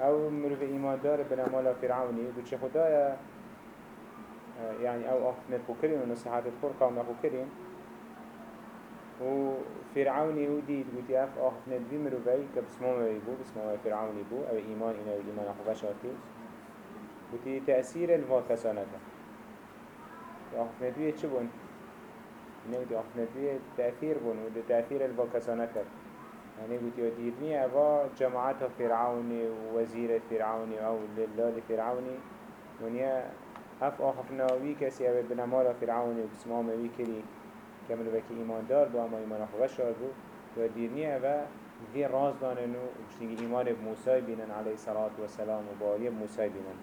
أو مروف إيمان دار بنا مالا فرعوني قد چه خدايا يعني أو اخفنت خو كرين ونصيحات الخور قوم خو كرين و فرعوني هو ديد قلت اف اخفنت بي مروفي كبسموما بو بسموما فرعوني بو أو إيمان أنا ايمان اخو بشارتي قلت تأثير الواكسانتا اخفنت بي چه بون؟ اینه قلت اخفنت بي تأثير بون و تأثير الواكسانتا يعني قلت يديرني أبا جماعة فرعوني ووزير فرعوني أو لله فرعوني ونيا هف آخفناوي كسي أبد بنمال فرعوني وبسمام وي كري كمل بكي إيمان دار بو أما إيمان أخو بشار بو وديرني أبا في راز داننو وبشتيجي إيمان بموسى بينن عليه الصلاة والسلام وبالي بموسى بينن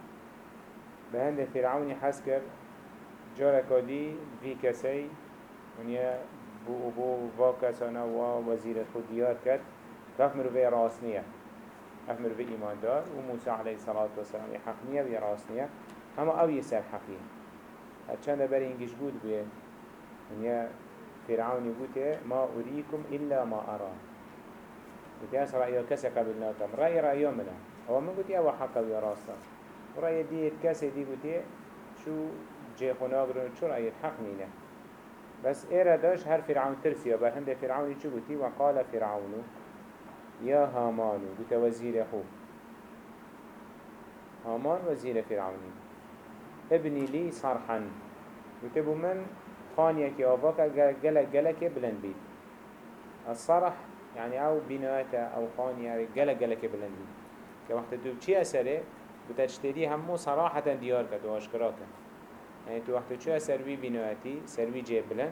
بهند فرعوني حسكر جاركا دي في كسي ونيا بو بو با کسانا و وزیر خود دیار کرد. رفت مروفه راسنیه رفت مروفه ایمان دار و موسى عليه الصلاة والسلام حقنیه و راسنیه اما أو يسر حقیه هرچند بري انجش بود بيه ونیا فرعوني بوته ما أريكم إلا ما أرى بوته أس رأيه كسي قبل ناتم رأي رأيه منه هو من بوته أو حقا ويا راسا ورأي دي كسي دي بوته شو جي خناقرون شو رأي الحق مينه بس إيرا داش هر فرعون ترسي وبهند فرعون چو بوتي وقال فرعون يا هامان بوت وزير خو هامان وزير فرعوني ابني لي صرحا. بوتبو من خانيك آفاك جلك جلك بلند بيت الصرح يعني أو بنايته أو خانية جلك جلك بلند بيت كوقت دوب چي أسره بتشتري همو صراحة ديار كد واشكراك يعني تو وقت چه سروی بیناتی سروی جبلن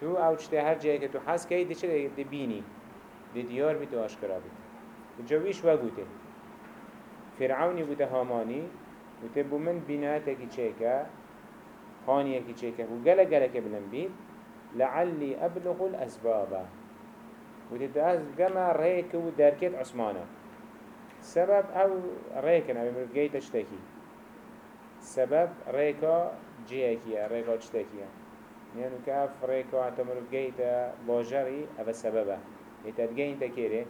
تو أو چته هر جایی که تو حس که دی چه دی بینی دی دیار بی تو آشکرا بید جویش و گوته. فرعونی بوده هامانی بوده بو من بیناتا کی چه که خانیه کی چه که و گله گله که بلن بید لعلی ابلغ الاسباب بوده تو از گما ریک و درکت عثمانه. سبب أو ریکن أو مرگیت اشتکی سبب ريكا جيكيا ريكا جتكيا. يعني كاف ريكا اعتمرو بجيتا باجري أبا سببه. يتبجين تكيري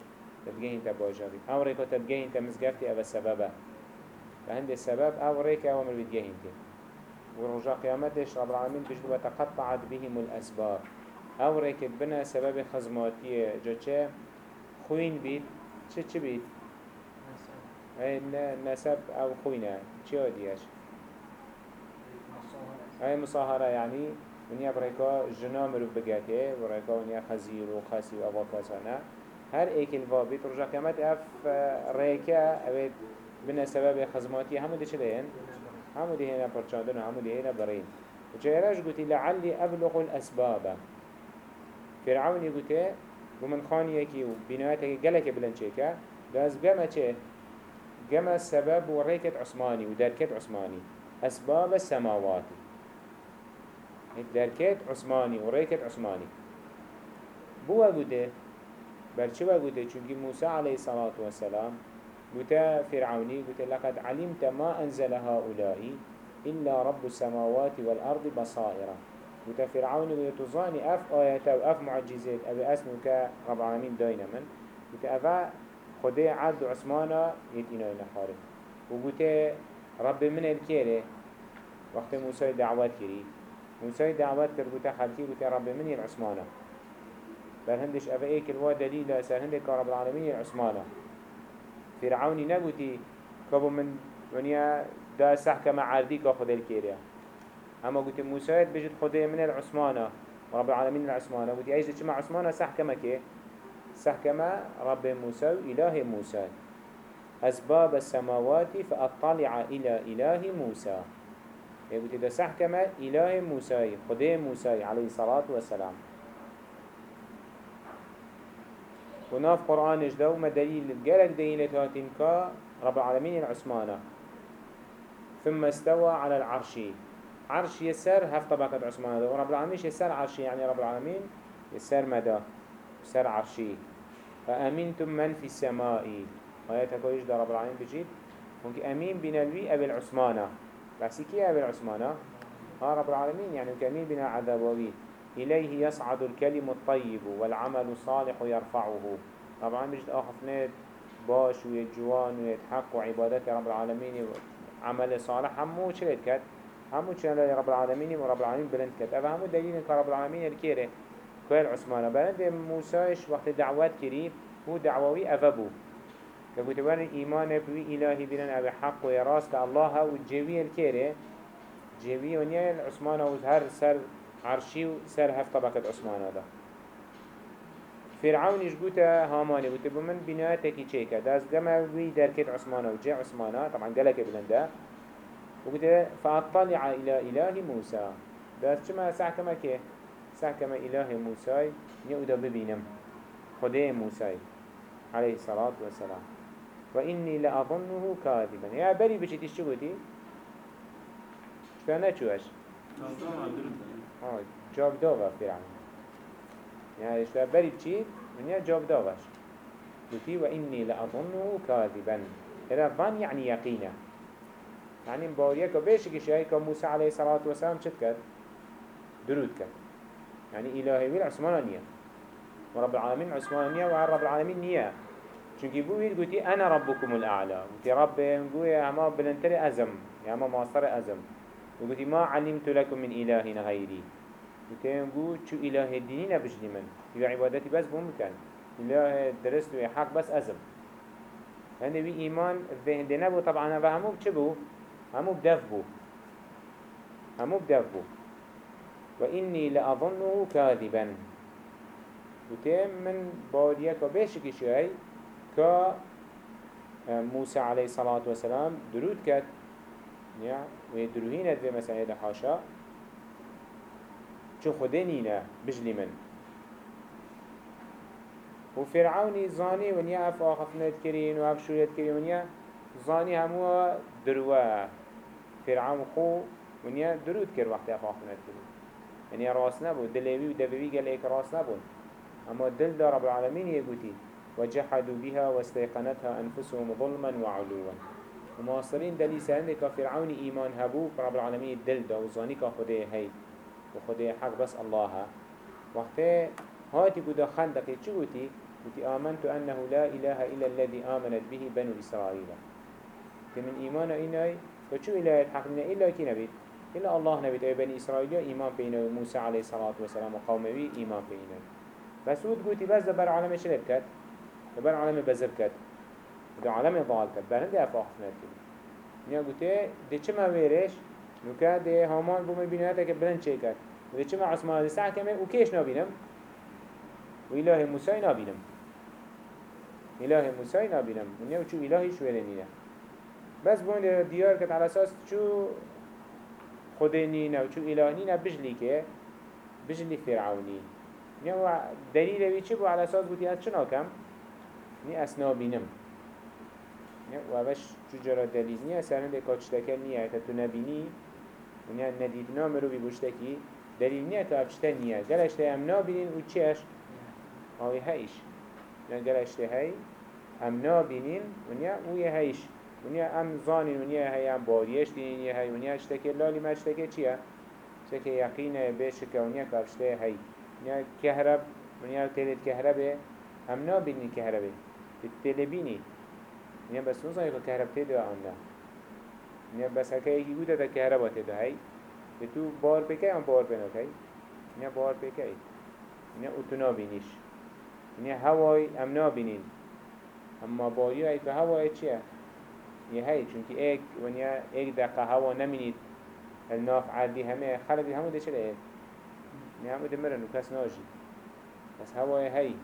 تبجين تباجري أو ريكا تبجين تمزقفتي أبا سببه. فهند السبب أو ريكا أو من بتجين تي ورجع قيامتش رب العالمين بجدوا تقطعت بهم الأسباب. أو ريكا بنا سبب خزماتية جوشة خوين بيت. چه چه بيت؟ نسب. أو خوينة. چه ديش؟ هاي مصاهرة يعني ونيا بريكا جنا مروف بقاته بريكا ونيا خزير وخاسي وأبا كاسانا هر ايك الفابي ترجع كمات اف ريكا اوید بنا سبب خزماتي همو دي چلين همو دي هنا پرچاندن همو دي هنا برين وجايراش قلت لعلي أبلغ الأسباب. فرعوني قلت ومن خانيكي وبناياتك قلك بلنشيكا داز قمة چه؟ قمة السبب عثماني ودركة عثماني أسباب السماوات دركت عثماني وريكت عثماني بوا قده برچه قده چونكي موسى عليه الصلاة والسلام قده فرعوني قده لقد علمت ما أنزل هؤلاء إلا رب السماوات والأرض بصائرة قده فرعوني قده تظاني أف آيات وأف معجزات أبي أسنو كرب العالمين داينا من. قده أفا خده عبد عثمانا يتينا نخاره وقده رب من الكيري وقت موسى دعوات كري موسى دعوات كر بوتا خلقي بوتا رب مني العثمانة بل هندش أفا ايك الوا دليل سر هندك رب العالمين العثمانة فرعوني نبوتي كابو من ونيا دا سحكة عردي كا خده الكيريا اما قلت موسى بجد خده من العثمانة رب العالمين العثمانة قلت إيش دي عثمانة سحكة كي سحكة رب موسى إله موسى أسباب السماوات فأطلع إلى إله موسى يقول إذا سحكم إله موسى خده موسى عليه الصلاة والسلام وناف قرآن اجدو ما دليل جالك دليل هاتين كا رب العالمين العثمانة ثم استوى على العرش عرش يسر هف طبقة عثمانة ورب العالمين يسر عرشي يعني رب العالمين يسر مدى يسر عرشي فأمنتم من في السماء آياتك ويجد رب العالمين بجيد ممكن أمين بنالوي أبي العثمانة بس كي أبي العثمانة ها رب العالمين يعني كمين بنا عذابوي إليه يصعد الكلم الطيب والعمل الصالح يرفعه. طبعا بجد آخفنات باش ويد جوان ويد حق وعبادات رب العالمين وعمل صالح. همو چلت كد همو چلت رب العالمين ورب العالمين بلند كد أفا همو دليل كرب العالمين الكيره كويل عثمان. بلند موساش وقت دعوات كريم هو دعووي أفبو. كقلت بان إيمان بوي إلهي بلن أبي حق ويراس لله والجوية الكيره جوية ونيا العثمان وزهر سر عرشي وسر هف طبقة عثمان هذا فرعون يشبوتا هاماني قلت بمن بنايتكي چيكا داز قما وي دركت عثمان وجي عثمان طبعا قالك بلنده وقلت فأطلع إلى إله موسى. داز چما ساعة كما كي ساعة كما إله موسى يؤدى ببينم خده موسى عليه الصلاة والسلام وإني لأظنه كاذبا. يا بري بشتيش شو قلتي؟ شو نچوش؟ جاب داغا فرعون يعني. اشتا بري بچيت من جاب داغش قلتي وإني لأظنه كاذبا. هذا ظن يعني يقينا. يعني مباريك وبيشك شيء كموسى عليه الصلاة والسلام شد كد درود كد يعني إلهي ويل عثمانية. ورب العالمين عثمانية ورب العالمين نية. چونك بويل قلتي أنا ربكم الأعلى. قلتي رب نقول أما بلنتري أزم. يا أما ماصر أزم. وقلتي ما علمت لكم من إله غيري. قلتي نقول شو إله الدينين بجني من. يو عبادتي بس بمكان إله درست حق بس أزم. هنده بي إيمان الذهن نبو. طبعا هذا همو بچبو همو بدف بو. همو بدف بو. وإني لأظنه كاذبا. وتم من باريك وبيشك شيء كا موسى عليه الصلاة والسلام درود كت يا ويدروهين في مسألة حاشا. شو خدنينا بجلي من. وفرعوني زاني ونيا اف آخفنت كرين واف شوريت كرين ونيا زاني همو دروا. فرعون خو ونيا درود كر وقت اف آخفنت كرين يعني راس نبو دلوي ودبوي قال ايك راس نبو اما دل دار رب العالمين يقولي وجحدوا بها واستيقنتها أنفسهم ظلما وعلوا. ومواصلين دلي سهلك فرعون إيمان هبو رب العالمين دل دا وزاني كخده هي وخده حق بس الله. وقت هاتي قد خندقي چو قلتي قلتي آمنت أنه لا إله إلا الذي آمنت به بنو إسرائيل من إيمان إناي وشو إله الحق من إلا كي نبيت إلا الله نبيت أي بني إسرائيل إيمان بينه موسى عليه الصلاة والسلام وقومه إيمان بينه بس ود قلتي بس دبر عالم شرب لبر عالم بزر کرد. ده عالم ضال کرد. برند افاق نکرد نیا گوته ده چه مویرش نوکه ده همان بومه بینه تا که بلند چه کرد. ده چه ما عثمان ده سحکمه او کش نبینم و اله موسای نبینم اله موسای نبینم و نیا چو الهی شوره نینه بس بون دیار کت على اساس چو خود نینه و چو اله نینه بجلی که؟ بجلی فرعونی. نیا دلیل وی چه بو؟ على اساس بودی از چه ناکم؟ نی اسنا بینم. و اوش چجرا دلیز اصلا سرند کاچتکه نیه تا تو نبینی؟ و نیه رو مرو بی بوشتکی دلیل نیه تا افشته نیه گلشته هم نابینین و چیش آوی هیش نه گلشته های امنا بینین و نیه اوی هیش و نیه ام زانین و نیه هی ام باریش دینین یه های و نیه اشتکه لالی مشتکه چیه؟ اشتکه یقینه بشکه و نیه که افشته های. نیه کهرب و نیه تیلت کهربه. امنا بینین کهربه. تلبینی نیا بس نوزایی که كهرب آن نه نیا بس هکه ایکی گوده تا كهربا هی به تو بار بکه هم بار بنا که نیا بار بکه نیا اتو نابینیش نیا هوای هم نابینین اما باری های به هوای چیه؟ یه هی چونکه ایک ونیا ایک دقیقه هوا نمینید. الناف عادی همه خلقی همه ده چه نه همه دمرن و کس ناجی. بس هوای هی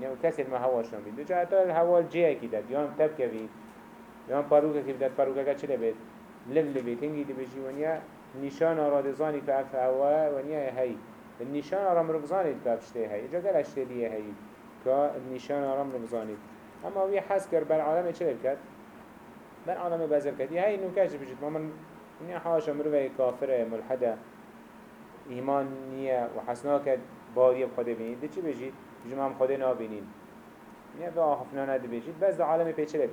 نه و کسی ما هواش نمید دو جا حتی الهوا الجیه کی داد یا هم تب کوید یا هم پاروکه کی داد پاروکه که چه لبید لب لبید هنگی دی بجی ونیا نشان آرادزانی که اف هوا ونیا هی النشان آرام ربزانید که افشته هی جا گل اشته دیه هی که النشان آرام ربزانید اما وی حس کر بر عالم چه لب بر عالم بازر کرد یه هی نوکش بجید ما من ونیا حاشا مروه کافره ملحده ایمان نیه و حسنا باری بخوده بینید ده چی بجید؟ بجیم هم خوده نابینین. نیه به آخفنا نده بجید بس ده عالم پیچه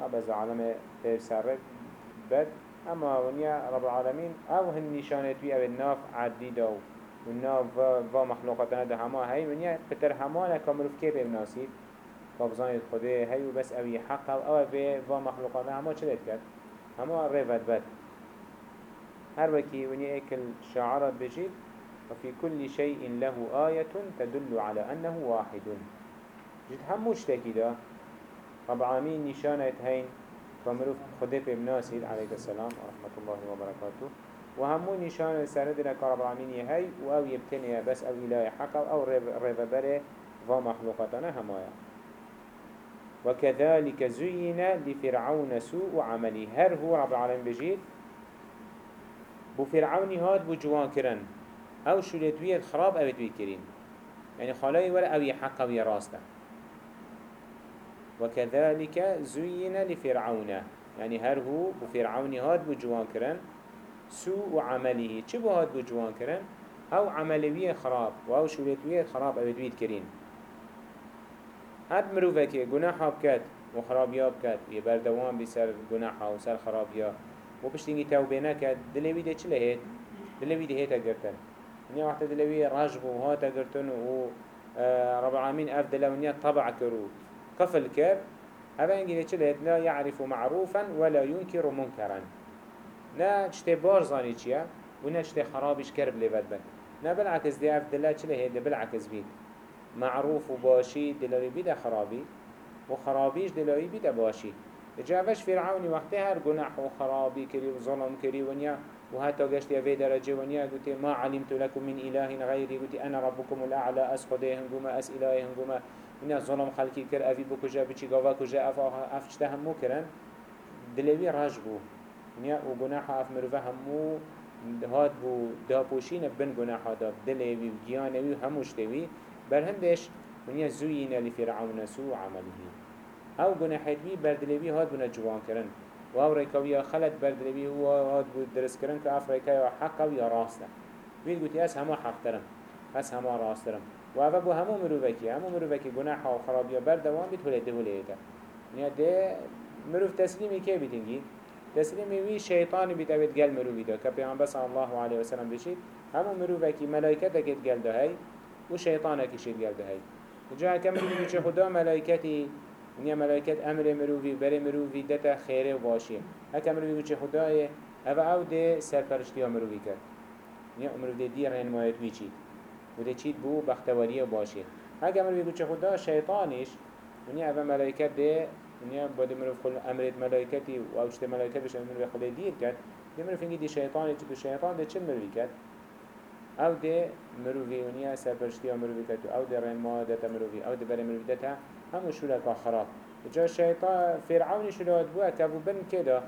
ها بس ده عالم پیش سره بد اما ونیا رب العالمین أو هن نشانت بی أو ناف عدی دو و ناف و مخلوقاتنا ده همه. هی ونیا پتر همانه که مروف که بناسید فبزانید خده هیو بس اوی حق و أو به و مخلوقات همه چلید کرد. همه ریفت بد. هر وكي وني اكل شعرات بجيب وفي كل شيء له آية تدل على أنه واحد. جد هموش تكيدا رب العالمين نشانة هين فمروف خده بمناسيد عليه السلام ورحمة الله وبركاته. وهمو نشانة سرد لك رب العالمين هاي وأو يبتني بس أو إله حق أو ريب بره ومخلوقاتنا همايا وكذلك زين لفرعون سوء عمله هر هو رب العالمين بجيد بو فرعوني هاد بو جوان كرن أو شلتوية خراب أو توي كرين يعني خلاي ولا أو يحق أو يراسته وكذلك زين لفرعون. يعني هر هو بو فرعوني هاد بو جوان كرن سوء عمله چه بو هاد بو جوان كرن أو عملوية خراب و أو شلتوية خراب أو توي كرين هر مروفه که گناه بکد و خرابیاب کد یه بردوان بی سر گناه و سر خرابیاب و پشتینگی توبه نکد. دلوی ده چله هید؟ دلوی ده هیتا گرتن نیا وقت دلوی رجب و هاتا گرتن و آه، رب العالمين اف دلونيا طبع كرو. قفل كر هذا انجي چله لا يعرف معروفا ولا ينكر منكرا. نا چته بار زاني چيا و نا چته خرابش كرب لفت بن نا بالعكس دي اف دلا چله هيد بالعكس بيت. معروف و باشي دلوي بيدا خرابي و خرابيش دلوي بيدا باشي. جاوش فرعوني وقتها هر گناح و خرابي كري و ظلم كري ونيا و حتى قشت يا درجة ونيا قلت ما علمت لكم من إله غيري. قلت أنا ربكم الأعلى أس خده هنگوما أس هنگوما ونيا ظلم خلقي كر أفي بكجا بچي قوا كجا أف أفشته همو كرن. دلوي راج بو. ونيا و گناح أف مروفة همو هاد بو. دا پوشين بن گناح دا دلوي و گيانوي هموش دوي برهندش ونيا زوين لفرعون سوء عمله. أو گناحت بی بردلوی هاد بنا جوان کرن و أو ریکاوی خلط بردلوی هو هاد بود درس کرن که اف ریکاوی حق و راسته بید گوتی از همه حق ترم از همه راست ترم و أو بو همو مروفکی همو مروفکی گناح و خرابی و بردوان بید هلی ده هلی ایتا نیا ده مروف بیتنگی تسلیمی وی شیطانی بید اوید گل مروفی دا که پیغمبر صلی الله علیه وسلم بشید. همو مروفکی ملائکتکت گل ده هی و شیطانکی شید گل ده هی جا کم میگه خدا ملائکتی ونیا ملائکت امر مروفی بر مروفی دتا خیره و باشیه هک مروفی بچه خدایه او او ده سرپرشتی ها مروفی کرد. ونیا مروف ده دی رنمایت وی چید. و ده چید بو بختواری و باشیه هک مروفی بچه خدا شیطانش ونیا او ملائکت ده ونیا بعد مروف خل امرت ملائکتی و اوشت ملائکت بشه مروف خدا دیر کرد. ده مروف اینگی دی شیطانی چید شیطان ده چه مروفی کرد؟ او ده مروفی ونیا سرپرشتی کرد او ده رنمایت دتا مروفی او ده بر مروفی دتا همو شولك خراب جا الشيطان فرعون شلات بوا كابو بن كده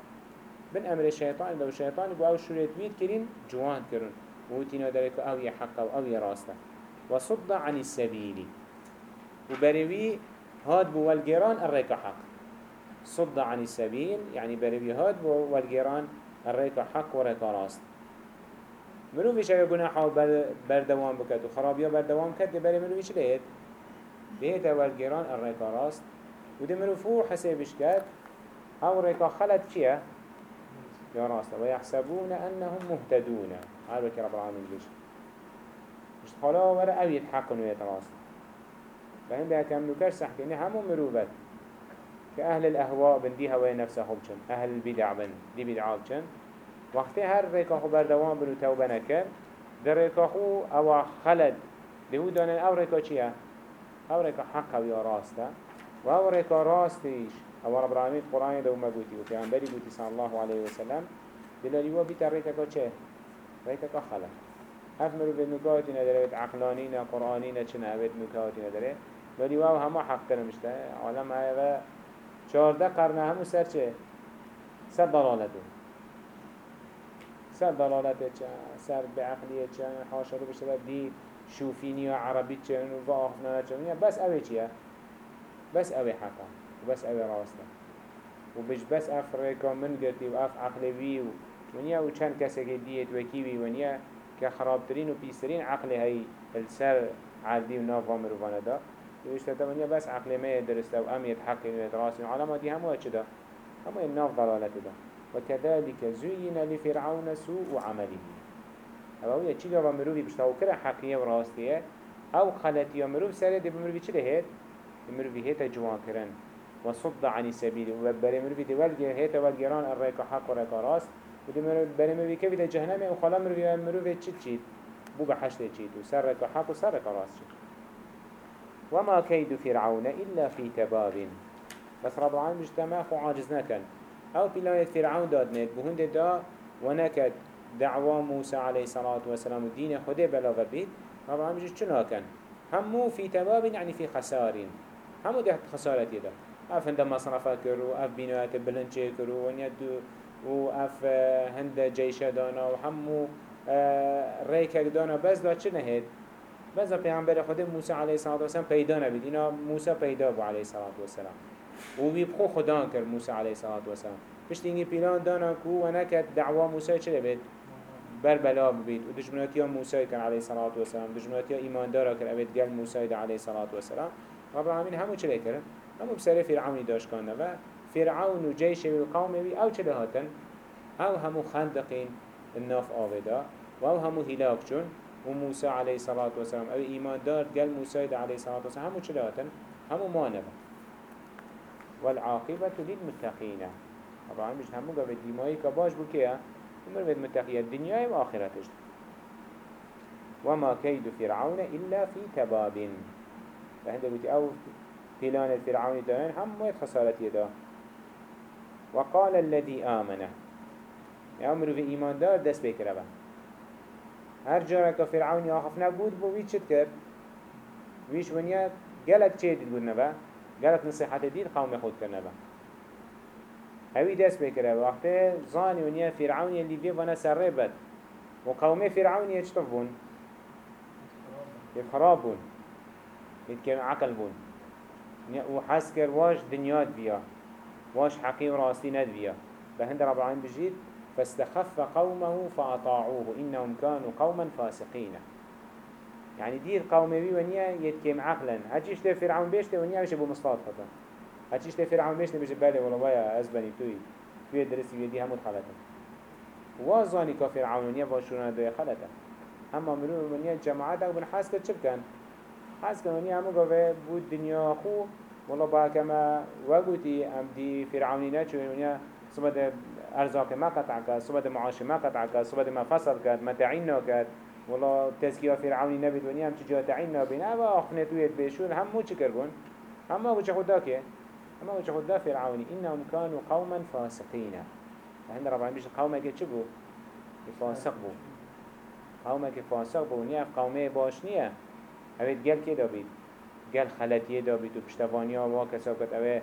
بن أمر الشيطان لو الشيطان بو أو شولت بيت كرين جوان كرن وتينا ذلك أو يحق أو يراسته وصد عن السبيل وبروي هاد بو والجيران الريك حق صد عن السبيل يعني بروي هاد بو والجيران الريك حق وريك راست منو بيش اگه گناحا بردوام بكت وخرابيا بردوام كت بري منو بيش ليت بيت اول جيران الريكا راست وده مروفو حسابش كات أو ريكا خلت چيه يا راست ويحسبون أنهم مهتدون. هذا بك رب العالمين بيش. مش خلا ورا أو يتحقن ويتراست فهم بها كم نكاش سحكيني همو مروفت كأهل الأهواء بن دي هواي نفسه بچن أهل البدع بن. دي بدعا بچن وقتی هر ريكا خو بردوان بنو توبه نكر در ريكا خو أو خلد. لهو دانن أو ريكا چيه او ريكا حق ويا راستا او ريكا راستيش او رب العالمين قرآن دو مبوتي وفيعنبري بوتي صلى الله عليه وسلم دلالی و بیت ریتکا چه؟ ریتکا خلق هف مرو به نکاتی نداره بیت عقلانی نه قرآنی نه چنه بیت نکاتی نداره ولی واو همه حق ترمشته عالم های و چارده قرنه همو سر چه؟ سر دلالته سر دلالته چه؟ سر به عقلیه چه؟ حاشا رو بشته شوفيني عربي چن و آخنا چن. بس اوه چیه؟ بس اوه حقا. و بس اوه راسته و بش بس ریکا من گرتی و اف عقلوی و. ونیا و چند کسی که دیت وکیوی ونیا که خرابترین و پیسترین عقل هی السر عادی و ناف وامروانه دا. ويشتتا ونیا بس عقل ما درسته و امیت حقی و ادراسی و علاماتی همه چه دا؟ همه الناف ضلالت دا. وكذلك زين لفرعون سوء عمله. أو اوه چی گاوا مروفی بشتاو کرا حقیه و راستیه؟ أو خلطی مروف سره دی بمروفی چی لهید؟ مروفي هيتا جوان كرن وصد عن سبيل وبري مروفي دي والجي هيتا والجيران الريك حق وريك راس ودي بري مروفي كيف دا جهنمي وخلا مروفي مروفي تشيت تشيت بو بحشت تشيت وسر ريك حق وسر ريك راس تشيت وما كيد فرعون إلا في تباب. بس رب العالمين مجتمع خو عاجز نكن أو بلاية فرعون دادنت بهند دا ونكد دعوة موسى عليه الصلاة والسلام الدين خده بلاغ بيت رب العالمين شنو كان؟ همو في تباب يعني في خسار همو ده خسارة يدا اف هند مصرفة كرو اف بنايات بلنچه كرو ونيدو و اف هند جيشة دانا و همو ريكك دانا. بس دا چه نهيد بس دا پیغمبر خود موسى عليه الصلاة والسلام پیدا نبید. اینا موسى پیدا بو عليه الصلاة والسلام. و بيبخو خدا موسى عليه الصلاة والسلام. پشت اینگی پیلان دانا کو و نکد دعوا موسى چه بید بر بلا ببید و دجمناتی ها موسى کن علیه صلاة و سلام دجمناتی ها ایمان دارا کن اوید گل موسى دا علیه صلاة و سلام. رب العالمین همو چه کرن؟ همو بسر فرعونی داشت کنه و فرعون و جیش و قوم بی أو چه هاتن؟ أو همو خندقین الناف آودا و أو همو هلاک چون و موسى علیه صلاة و سلام. أو ایمان دار گل موسى دا علیه صلاة و سلام. همو چه هاتن؟ همو مانبا والعاقبة للمتقين رب العالمین همو قبل دیمایی که باش بو که عمر بيت متقية الدنيا وآخرتش وما كيد فرعون إلا في تباب. فهند قلت أو بلان الفرعون دان هم مويت خسارة يدا. وقال الذي آمنه يأمر في إيمان دار دست بكربا هر جارك فرعون ياخفنا بود بو ويش كر. ويش ونيا قالك چه دید بود نبا قالك نصيحة دید قوم خود کرنبا هوی دست بکره وقت زانی ونیا فرعون یلی بی وأنا سره بد و قوم فرعون یه چطف بون؟ یه خراب بون یه عقل بون و حس کر واش دنیات بیا. واش حقی و راستی ند بیا بهند رب العالمين بجید فاستخف قومه فأطاعوه إنهم كانوا قوما فاسقين. يعني دير قومي ونيا يتكيم عقلا هاتشيش فرعون بيشته ونيا مش ابو مصطاد خطا هچیش تی فرعون بیش نمیشه بله ولی ویا أز بنی توی توی درستی ویدی همون خلطة. وازانی که فرعونیه واشونه دوی خلطة. أما مرو منیه جماعت أو بن حس کرد چه بکن؟ حس کرد منیه همو گوه بود دنیا خو والله با کما وگوتی ام دی فرعونی نه چون منیه صبح ارزاق ما قطع کرد صبح معاش ما قطع کرد صبح ما فصل کرد ما تعین نکرد والله تزکیه فرعونی نبید ونیا هم نبین اما آخنه توید بشون همو چی کرگون؟ همه گوچه خدا که أما وجه خدا فرعوني إنهم كانوا قوما فاسقين. فهند رب العالمين؟ قومك چبو فاسق بو قومك فاسق بو نيا قومه باش نيا هويت قل كده بيت قل خلطيه دا بيت و وا كسابكت اوه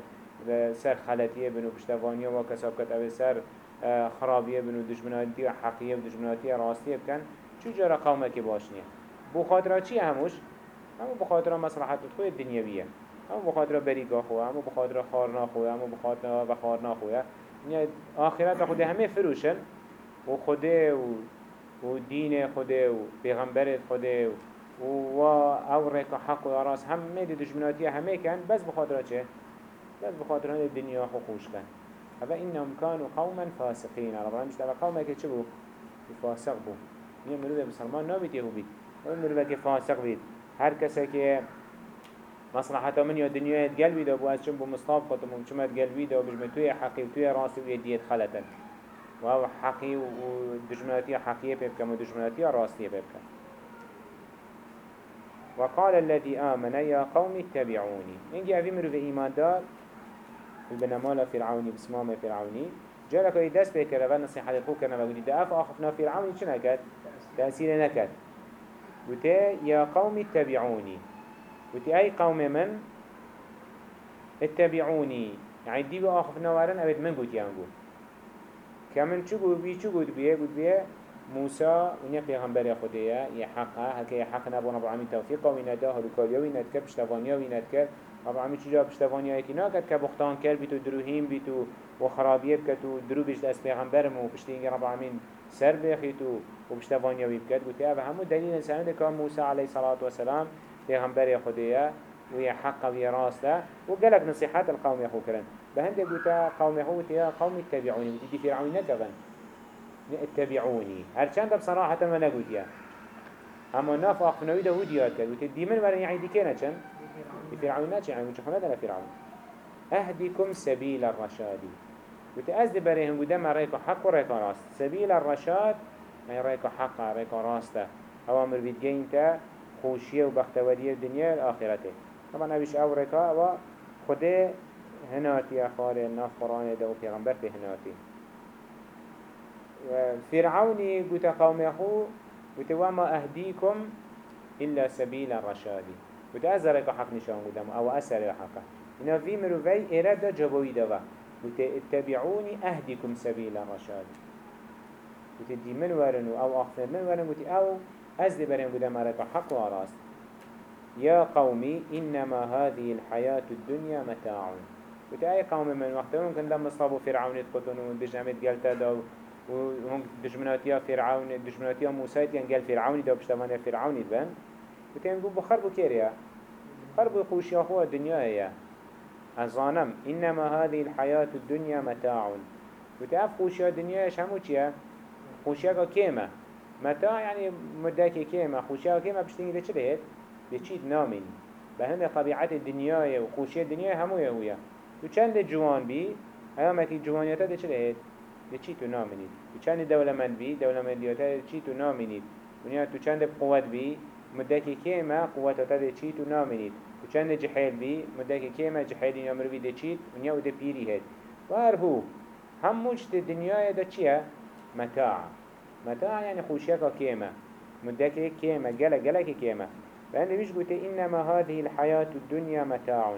سر خلطيه بنو پشتوانيا وا كسابكت اوه سر آه، خرابيه بنو دجمناتي حقية و دجمناتي راستيه بكن چو جرا باش نيا بو خاطرها چي هموش؟ همو بخاطرها مصلحة خوی دنیویه همو بخاطر بریگا خواه همو بخاطر خارنا خواه همو بخاطر و خارنا خواه یعنی آخرت خوده همه فروشن و خوده و و دین خوده و پیغمبرت خوده و و او ریک حق و راس همه دی دشمناتی همه کن بس بخاطر چه؟ بس بخاطر هنده دنیا خو خوش کن. اما اینهم کانو قوما فاسقین. تبا قومه که چه بو؟ فاسق بو یه مروه مسلمان نابید یهو بید مروه که فاسق بید هر کسی که مصلحة من يا دنيا قلبي ده بو أشم بمصطاب خطم وشمت قلبي ده وبجمع توي حقي وتوي راسي ويديت خلتا وهو حقي ودجمناتي حقية بيبكا ودجمناتي راسية بيبكا وقال الذي آمن يا قوم اتبعوني. إنجي أفي مرو في إيمان دار البنمال فرعوني بسمام فرعوني جالك أي دست بيكرا ونصيحة لخوك أنا بقولي ده أف أخفنا فرعوني شنو نكد تأثير نكد. وتي يا قوم اتبعوني. وتي أي قوم من اتبعوني يعني دي بقى آخف نوارن أبد من قد ينقول كمن شو قد بيه شو قد بيه قد بيه موسى ونيا پیغمبر خديه يا حقه هكا يا حق نبو رب العالمين توفيق وينده هلوكاليا وينتكر پشتوانيا وينتكر رب العالمين چجا پشتوانيا اكي ناكد كبختان كر بيتو دروهيم بيتو وخرابيه بكتو درو بيشت اس پیغمبر مو پشتينگ رب العالمين سر بيخيتو وپشتوانيا ويبكت قلت يا همو دليل سنده كان موسى عليه الصلاة والسلام پیغمبر خديه ويا حق ويا راسته وقالك نصيحات القوم يخو كرن بهند قلتا قوم يخو يا قوم اتبعوني ودي فرعون نكفن اتبعوني هرچند بصراحة ما نقول يا اما ناف اخفنوي ده وديات كد وتدي من ورن يعني دي كينا چن فرعون ناتش يعني مش خنا فرعون أهديكم سبيل الرشاد وتأزد بريهم قدام ريكو حق وريكو راست سبيل الرشاد يعني ريكو حق ريكو راسته أوامر بيتجينتا خوشية وبختورية الدنيا الآخرة طبعا أبيش أو ريكا و خده هناتي أخاري الناف قرآن دو پیغمبر في هناتي فرعوني قلت قوم أخو قلت وما أهديكم إلا سبيل الرشاد قلت أزرق حق نشان قدام أو أسر حقه إنه في مروفي إرادة جبوي دوا قلت اتبعوني أهدكم سبيل الرشاد قلت دي من ورنو أو أخفر من ورنو قلت أو أزد برين قدام أرك حق وراس يا قومي إنما هذه الحياة الدنيا متاع. قلت أي قوم من وقتهم كان لما صابوا فرعون يتقطنون بجامد قلتا دو وهم دشمناتيا فرعون دشمناتيا موسى يعني قال فرعون دو بشتمان فرعون يبان قلت ينقول بخربوا كيريا خربوا خوشيا هو الدنيا هي أظانم إنما هذه الحياة الدنيا متاع. وتعرف خوشيا الدنيا إيش همو چيا خوشيا كيما متاع يعني مدك كيما خوشيا كيما بشتيني ده چلهت بچيت نامين. بهم طبيعة الدنيا وخوشيا الدنيا همو يهويا تو چند جوان بي هيامكي جوانياتا ده چلهت بچيتو نامينيد تو چند دولمند بي دولمندياتا ده چيتو نامينيد ونيا تو چند بقوات بي مدك كيما قواتاتا ده چيتو نامينيد و چند جحیل بی؟ مدة که کیما جحیلی یا مروی ده چید و نیا و ده پیری هد و هر هو هموش ده دنیای ده چیه؟ متاع. متاع يعني خوشيك كيما مدك كيما جلا جلا كيما فأنا بيش قلت إنما هذه الحياة الدنيا متاع.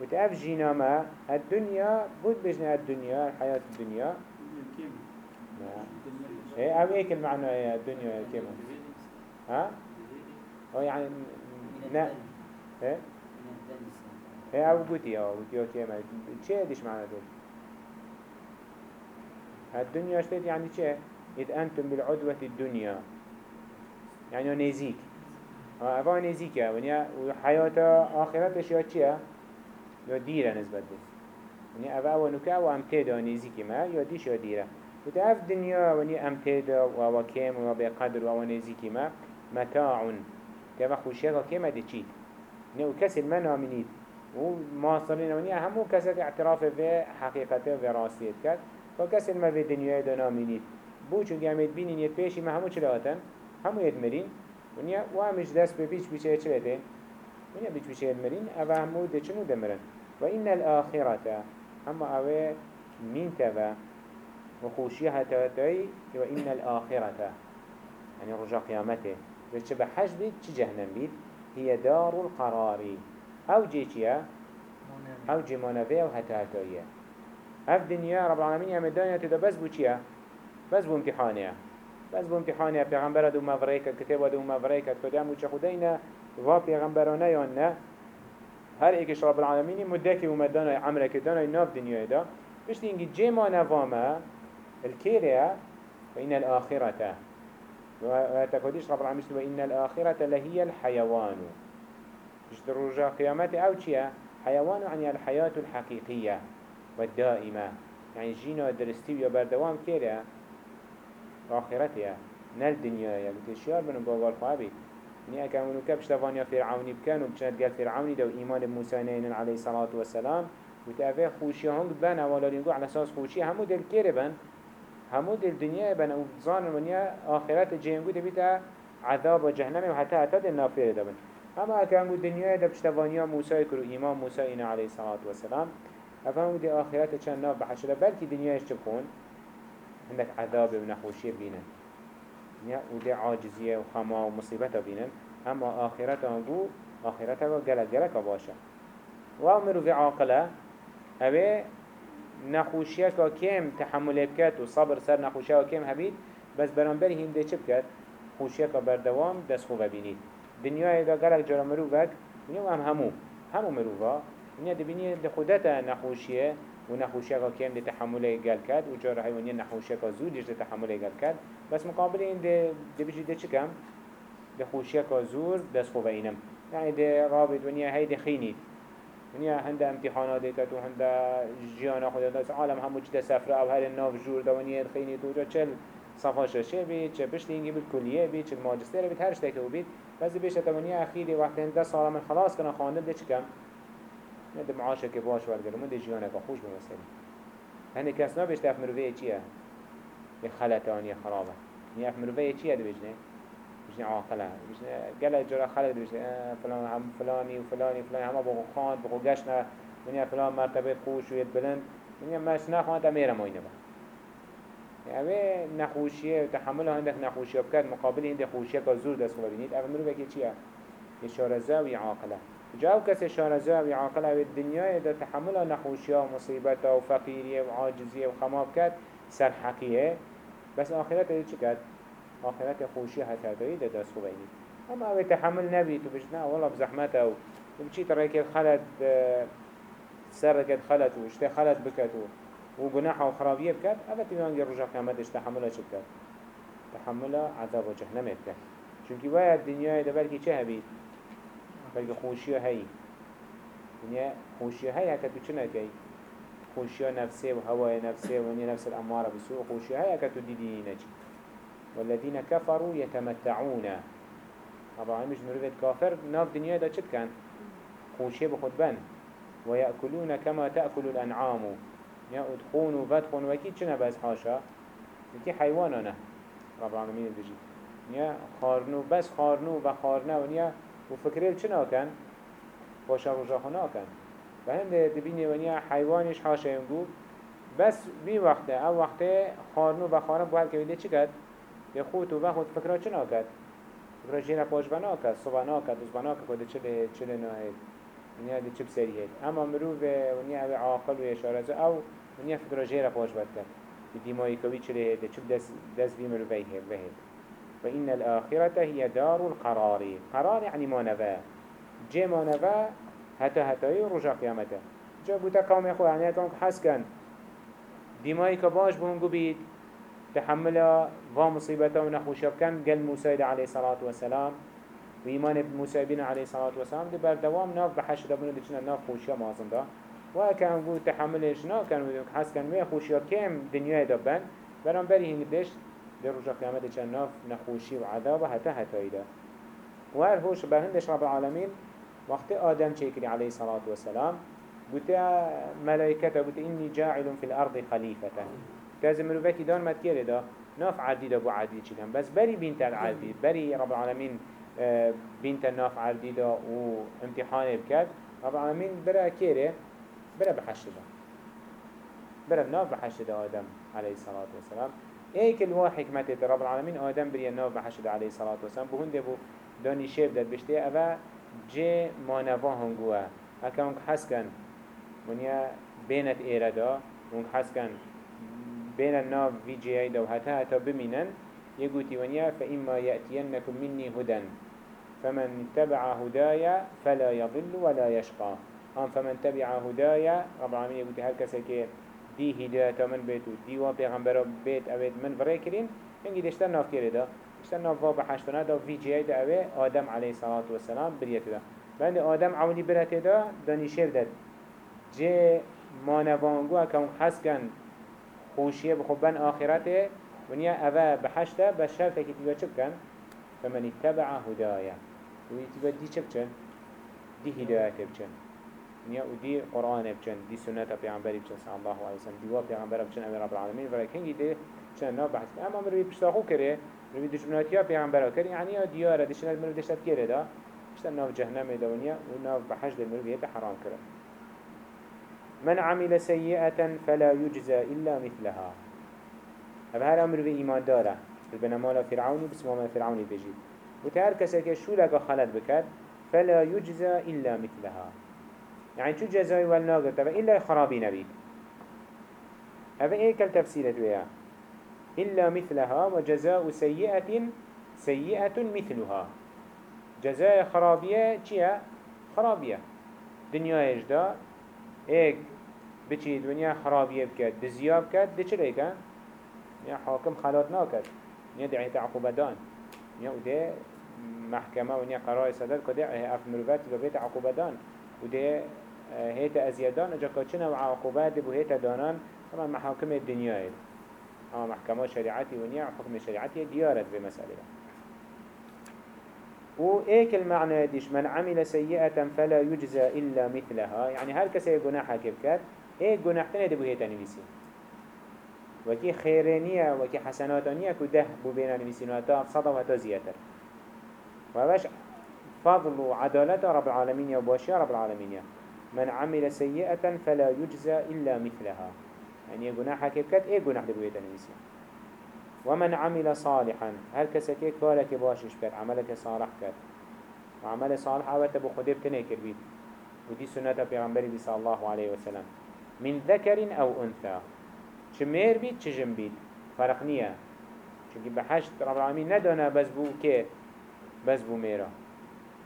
وتأف جينما الدنيا بود بجنا الدنيا الحياة الدنيا. إيه أو ايك المعنى يا الدنيا كيما ها؟ هو يعني نا إيه؟ أو قوتي أو قوتي أو كيما چه ديش معنى دول الدنيا اشتت يعني چه إذ أنتم بالعدوة الدنيا. يعني نزيك. أفا نزيك ونيا وحياة آخرتش يا چه يا ديرة نسبة دي ونيا أفا ونكا وامتدا نزيك ما؟ يا ديش وتعرف دنيا ونيا امتدا ووكيم وبقدر ونزيك ما؟ متاع. كما خوشيك كما دي چيت؟ نو كسي المنا منيد وماصرين ونيا همو كسك اعتراف في حقيقته في راسيت كد وكسي الما في دنيا دنا منيد بو چون قامت بينين يد بيشي ما همو چلاتن همو يدمرين ونيا وامش دست ببيش بيشه چلتين ونيا بيش بيشه يدمرين اوه همو ده چنو دمرن وإن الآخرة اما اوه مين تبا وخوشيها تاتي وإن الآخرة. يعني رجع قيامته بس بحج بيت چه جهنم بيت هي دار القرار أو جيشيا أو جي منافية و هتا هتايا اف دنيا رب العالمين يا مدانيا تدا بس بو چيا بس بو بس بو پیغمبر دو مفريكا كتاب دو مفريكا كدام وچه خدينا و پیغمبرانا يانا هر ايكش رب العالمين مدكي ومدانا عمرك دانا ناف دنيا دا. بشتي انجي جيما نفاما الكيريا وإن الآخرة وتكوديش رب العالمين وإن الآخرة لهي الحيوان مش رجاء قيامته أو شيء حيوان يعني الحياة الحقيقية والدائمة يعني جينا درستي ويا كيرا آخرتها نال دنيا يا بتشيار من بوغال خوابي ني أكامنو كبش تفانيا فرعوني بكانوا بشنات قال فرعوني دو إيمان موسى نين عليه الصلاة والسلام. وتأفه خوشي هنگ بنا ولا لنقو على أساس خوشي همو دل كيري بن. همو دل دنيا بنا وبزان ونيا آخرت جينگو دبيتا عذاب وجهنم وحتى حتى دل نافير دبن. اما اكانگو دنیا دا پشتوانیا موسى کرو امام موسى اینا علیه الصلاة والسلام افهمو دی آخرت چند ناف بحشره بلکی دنیاش چه عندك عذاب و نخوشی بینن. و دی عاجزیه و خما و مصیبت بینن. اما آخرت آنگو آخرت آنگو گلک گلک باشه و امرو في عاقله اوه نخوشیه که کم تحمل بکت و صبر سر نخوشیه کم هبید بس برانبری هنده چه خوشیه که بردوام دست خوب بینید دنیای دا گلک جرا مروفک دنیا هم همو همو مروفا دنیا دبینی ده خودتا نخوشیه و نخوشیه که کم ده تحمله گل کرد و جارا حیوانی نخوشیه که زودش ده تحمله گل کرد. بس مقابل این ده ده بجی ده چکم ده خوشیه که زور دست خوبه اینم. يعني ده رابط ونيا هيدا خينيد ونيا هندا امتحانات ديكت وهندا جيانا خدا داس عالم همو جدا سفر او هر الناف جور دا ونيا خينيد وجا چل صفا شاشه بید چه پشت اینگی بید کلیه بید چه ماجستر بید هر شتاكه بید. بس بیشه تمنیه اخیری وقتی هنده سالا من خلاص کنه خانده ده چکم نه ده معاشه که باش ورگرم من ده جیانه که خوش بمثلی هنده کس نا بشته اف چیه؟ یه خلطان یه خرابه. یه اف چیه ده بجنه؟ بجنه عاقله. بجنه گله جرا خلق ده بجنه فلان هم فلانی و فلانی فلانی همه بقو خاند بقو گشنه. من فلان مرتبه خوش و ید بلند. من مش نخواند امیرم آینه با. اوه نخوشیه و تحمل هندک نخوشیه بکرد مقابل هنده خوشیه که زور دست خواه بینید اوه مروفه که چیه؟ یه و یه عاقله. جاو کسی شارزه و یه عاقله و دنیای دا تحمل نخوشیه و مصیبته و فقیریه و عاجزیه و خماب کرد سر حقیه. بس آخرت ده چی کرد؟ آخرت خوشیه حتی دایی ده دست خواه بینید اما اوه تحمل نبید و بجد نه والله بزحمته و بچی ترى که خلد سر كد خلت و اشته خلت بكت و گناح و خرابیه بکد اوه تیمان گر رجا قیامتش تحمله چه بکد تحمله عذاب و جهنم بکد چونکی باید دنیای ده بلکی چه هبید بلکی خوشی هی دنیا خوشی هی هکت تو چه نکی خوشی نفسه و هوای نفسه و نفس الاماره بسوء خوشی هی هکت تو دیدی نجی والذين كفروا يتمتعون طبعا مش مروفة كافر ناف دنيا دا چد كان خوشي بخود بن ويأكلون كما تأكل الأنعام. ادخون وفتخون وكي چنا بس حاشا؟ يكي حيوانانا رب العالمين بجي يا خارنو بس خارنو و خارنا و فکری چه ناکن؟ باشن رجا خو ناکن. و هنده دبینی ونیا حیوانش حاشه اینگو بس بی وقته او وقته خانو و خانه بو که که چی کرد؟ به خود و خود فکرها چه ناکد؟ فکرها جیره پاش بنا کرد، صبح ناکد، دوز بنا کرد، چله, چله ناهید ونیا دی چه بسریه اما مرو به ونیا او عاقل و اشارزه او ونیا فکرها جیره پاش بد کرد. دیمایی کوی چله هیده چه دست, دست بی مرو بهید فإن الآخرة هي دار القرار. قرار يعني ما نفا جي ما نفا هتا هتاي رجع قيامته جا بوتا قوم يخو يعني كون حس كان ديماي كباش بهنگو بيت تحمل و ونخوشب كان قال موسى عليه الصلاة والسلام و ایمان موسی بین علیه الصلاة والسلام دی بردوام ناف بحش دبونه دی چنه ناف خوشیا مازن دا. و اکن گو تحملش نا کن و حس کن وی خوشیا کم دابن. برام بری هنگ دشت در رجا قیامت چن ناف نخوشی و عذاب حتی حتی دا و هر هوش برهندش رب العالمین وقت آدم چیکری علیه الصلاة والسلام قلت ملائكته قلت إني جاعل في الأرض خليفة كازم مروفاكي دان ما تكيري دا؟ ناف عدي دا بو عدي چلهم بس بري بنت العدي بري رب العالمين بنت الناف عردي دا و امتحان بكت رب العالمين برا كيري برا بحشد دا. برا بناف بحشد آدم عليه الصلاة والسلام ايك الوا حكمت رب العالمين آدم بريا ناف بحشد عليه الصلاة والسلام. بهند بو داني شيب داد بشتي اوه جي ما نوا هنگوه. أكا هنگ حسكن. ونيا بينت ايردا هنگ حسكن. بين الناف في جي أي حتى بمينن. يقولي ونيا فإما يأتينكم مني هدى فمن اتبع هدايا فلا يضل ولا يشقى. هم فمن تبع هدايا رب العالمين يقول هر كسا كي دي هداية من بيتو دي وأن پیغمبر بيت اوید من فريكرين هنگي دشتر ناف كيري دا. دشتر ناف وابا حشتنا دا. في جي دا اوه آدم عليه الصلاة والسلام بريت دا. بعد آدم عوني برت دا. داني شير داد. جي ما نوانگو اكون حس كان خوشيه بخبان آخرته ونيا اوه بحشته بشرطه كي تيجا چب كان فمن اتبع هدايا ويتبا دي چه بچن دي هدايات بچن نيا ودي قرآن بچن دي سنة پیغمبری بچن صلى الله عليه وسلم ديوا پیغمبر بچن امیر رب العالمين ولكن دي چن نا بحث اما مروي بشتاخو كره مروي دشمناتيا پیغمبر كره يعني ديارة دشنات مروي دشتات كره دا اشتن ناف جهنم دونيا وناف بحش دل مروي حرام كره من عمل سيئة فلا يجزى إلا مثلها. هذا أمر في إيمان داره البنمال فرعوني بسم الله فرعوني بيجي وتهر كسك شو لك خلط بكر فلا يجزى إلا مثلها. يعني شو جزاي والناقر تبا إلا خرابي نبي هذا إيه كالتفسير دويا إلا مثلها وجزاء سيئة سيئة مثلها. جزاء خرابية چيا خرابية دنيا إجدا إيك بچي دنيا خرابية بكت دزياب كت كان يا حاكم خلاط ناكت نیا دعیت عقوبه دان نیا و ده محکمه و نیا قرار صدر کده اف مروفت و بیت عقوبه دان و ده هیت ازیادان اجا کچنه و عقوبه ده بو هیت دانان طبعا محاکم الدنیای آه محكمة شريعتي ونيا حكم شريعتي ديارت بمسألة و ايك المعنى ديش من عمل سيئة فلا يجزى إلا مثلها. يعني هل كسي جناحة كيف كات ايك جناح تاني دبو هي تنويسي وكي خيرانية وكي حسناتانية كده بو بين نويسين وتا صدا وتا زيادة وهذا فضل وعدالة رب العالمين يا باشا رب العالمين من عمل سيئة فلا يجزى إلا مثلها. يعني جناح كيف كات إيه جناح دبو هي تنويسي ومن عمل صالحا هل كسكي كارك باشش كات عملك صالح كات وعمل صالح اوت أبو خديب تنكر بيت ودي سنة پیغمبری صلى الله عليه وسلم. من ذكر أو أنثى. چمير بيت چجم بيت؟ فرق نية. چونكي بحشت رب العالمين ندانا بس بو كي بس بو ميرا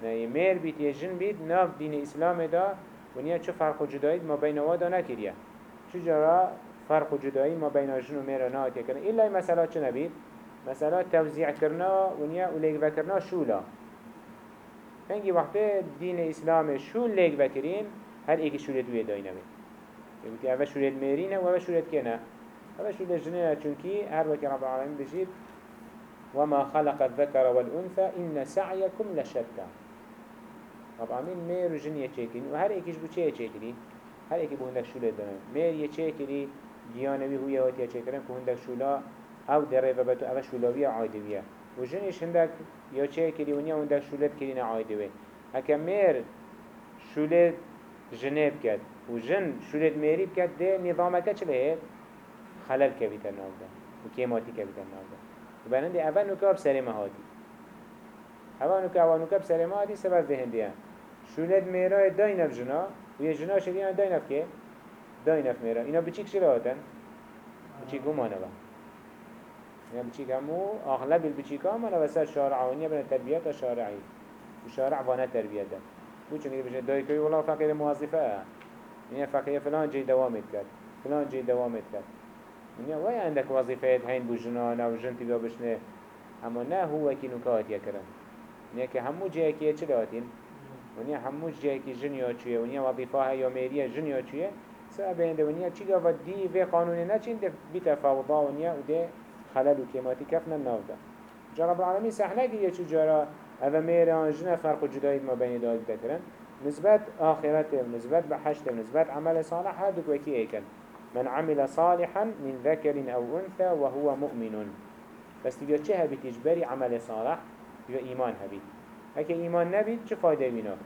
نه مير بيت يجن بيت ناف دين اسلام دا. ونيا چه فرق جدايد ما بين وادا نكريا چجرا فرق جدایی ما بین جن و میرا نهات کردن ایلا مثلا چه نبید؟ مثلا توزیع کرنا و نیا و لیگ وکرنا شولا هنگی وقتی دین اسلام شول لیگ وکرین هر ایکی شولت وی دای نبید یعنی اوه شولت میرینه و اوه شولت کنه اوه شولت جنه چونکی هر وکی رب العالمین بجید وما خلق الذكر والأنثى إن سعيكم لشتى خب، طبعا این مير جن یه وهر و بو چه یه هر یکی بو هندك شولة دنن مير یه چکری هو يوات هات كو هندك شولة او دره و بتو او شولوية عایدویه و جنش هندک یا چکری و نیا هندک شوله بکرین عایدوی هکه میر جنب كد و جن شولت میری بکد ده نظام که خلال بهید خلل که بیتر ناو ده. و کیماتی ده. اول نكاب سريمه هادي اول نكاب سريمه هادي سبب ده هنده هم شولت میرای داینف جنا و یه جنا شدینا داینف که داینف میرا اینا بچیک چرا هاتن؟ بچیک گمانه با اینا بچیک همو اغلب البچیک ها منو بسر شارعونیه بنا تربیت شارعی و شارع وانه تربیت ده بو چون بجن دای کوي والله فقیر موظفه اینا فقیر فلان جي دوامت کرد فلان جي دوامت کرد اینا وای عندك وظیفه هین بو جنان أو جن تبا بشنه اما نه هو کی نکات یکرن اینا که همو جایی که چه ونیا همو جایی که جن یا چیه ونیا وظیفه یا میریه جن یا چیه؟ سبب این دونیا چی گفت دی و قانون نچین ده بیت فوضا ونیا و ده خلل و کماتی کفن ناف ده. جرب العالمین سحنه گیه چو جارا اوه میران جنه فرق و جدایی ما بین داد دکرن نسبت آخرت نسبت بحشت نسبت عمل صالح هر دو وکی ایکن. من عمل صالحا من ذكر أو أنثى وهو مؤمن بس تبقى چه هبيت إجباري عمل صالح يبقى إيمان هبيت هكا إيمان نبيت چه فايدة بينا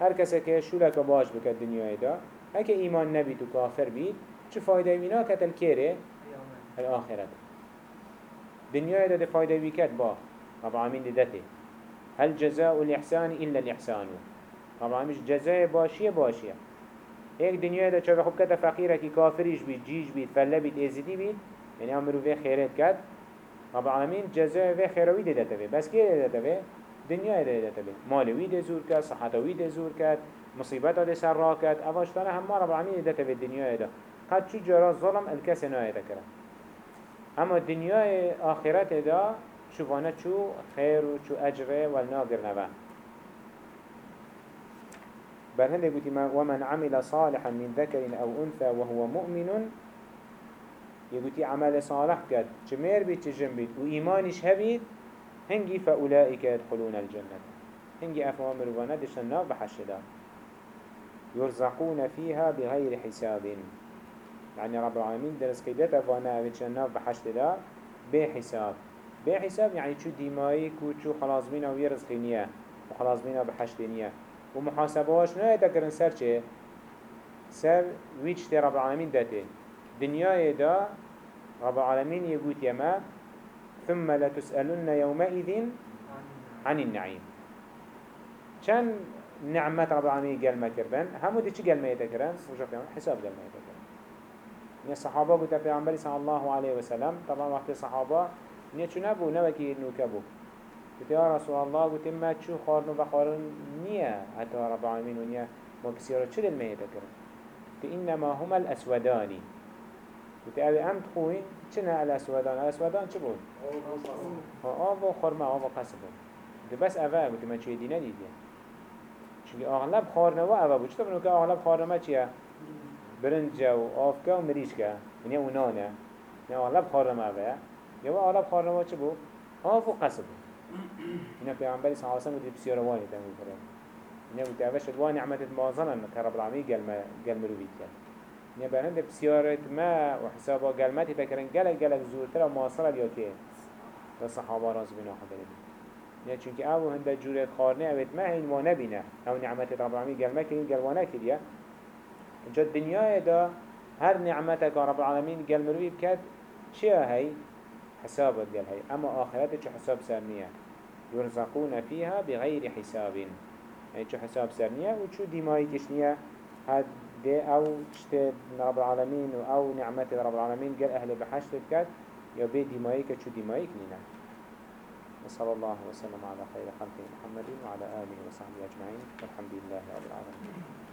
هر کسی که شولک باش بکد دنیای دا هكا إيمان نبي تو كافر بيت چه فايدة منا كتل كيري الآخرة دنيا ده ده فايدة بيكت با رب العالمين دته هل جزاء الإحسان إلا الإحسان؟ رب العالمين جزاء باشية باشية هيك دنيا ده چه بخب كتا فقيرة كي كافريش بيت جيش بيت فلا بيت ازدي بيت يعني امرو في خيرات كت رب العالمين جزاء في خيروي ده دته بس كيري دته دنيا ده دته مالوي ده زور كت صحتوي ده زور كت مصيبت ده سر راكت اواشتانه هم رب العالمين ده في الدنيا ده قد شو جرى ظلم الكاس نهاية ذكره اما الدنيا آخرت ده شوفانه شو خير وشو أجر والناقر نبا برهند يقول ومن عمل صالحا من ذكر أو أنثى وهو مؤمن يقول عمل صالح كد جمير بيت جنبيت وإيمانش هبيت هنجي فأولئك يدخلون الجنة هنجي أفهم مروانة دشن نار بحشدان يرزقون فيها بغير حساب. يعني رب العالمين درس كيدتا فانا ويتشنا بحشت دا بحساب بحساب يعني شو ديمايك وشو خلاص بينا ويرزقي نيا وخلاص بينا بحشت نيا ومحاسبواش نا يتكرن سر چه؟ سر ويش رب العالمين داته دنيا دا رب العالمين يقول يما ثم لتسألن يومئذ عن النعيم. كان نعمت رب العالمين قال ما كربن همو دي قال ما يتكرن حساب قال ما يتكرن يعني الصحابة قلت عمبالي صلى الله عليه وسلم طبعا وقت الصحابة نيا چو نبو؟ نوكي نوكبو قلت يا رسول الله قلت ما چو خارنو بخارن نيا حتى رب العالمين ونيا ما كسيرا چل ما يتكرن إنما هما الأسوداني قلت أبي أمت خوين چنا الأسودان الأسودان چه بود؟ آب و خرمه آب و قصب قلت بس أفا قلت ما چو دينا ديدين چونکه اغلب خارنوا اوه بود چطور که اغلب خارنما چیه؟ برنجه و آفکه و مریشکه یعنی اونانه نه اغلب خارم اوه یا اغلب خارم چه بو؟ آف و قصب اینا پیغمبری صلی اللہ علیہ وسلم دی بسیار وانی تنگو کرد اینا بود اوشت وان نعمتت مازنن که رب العالمین گل مروید کرد اینا برهند بسیارت ما و حسابا گلمتی بکرن گلک گلک زورتر و مواصل یا که و صحابه راز بنا بید یا چونکه أو هنده جورت خارنه اوید ما این ما نبینه. أو نعمت رب العالمین گلمه کرین گلوانه کریه جا دنیای دا هر نعمتك رب العالمين قال مروي بكاد چه هاي حسابت قال هاي اما آخرته چه حساب سرنية يرزقون فيها بغير حساب يعني چه حساب سرنية وچو ديماي كشنية هاد دي أو چت رب العالمين أو نعمت رب العالمين قال أهل بحشت بكاد يا بي ديماي كچو ديماي كنينه وصلى الله وسلم على خير خلقه محمد وعلى آله وصحبه أجمعين. والحمد لله رب العالمين.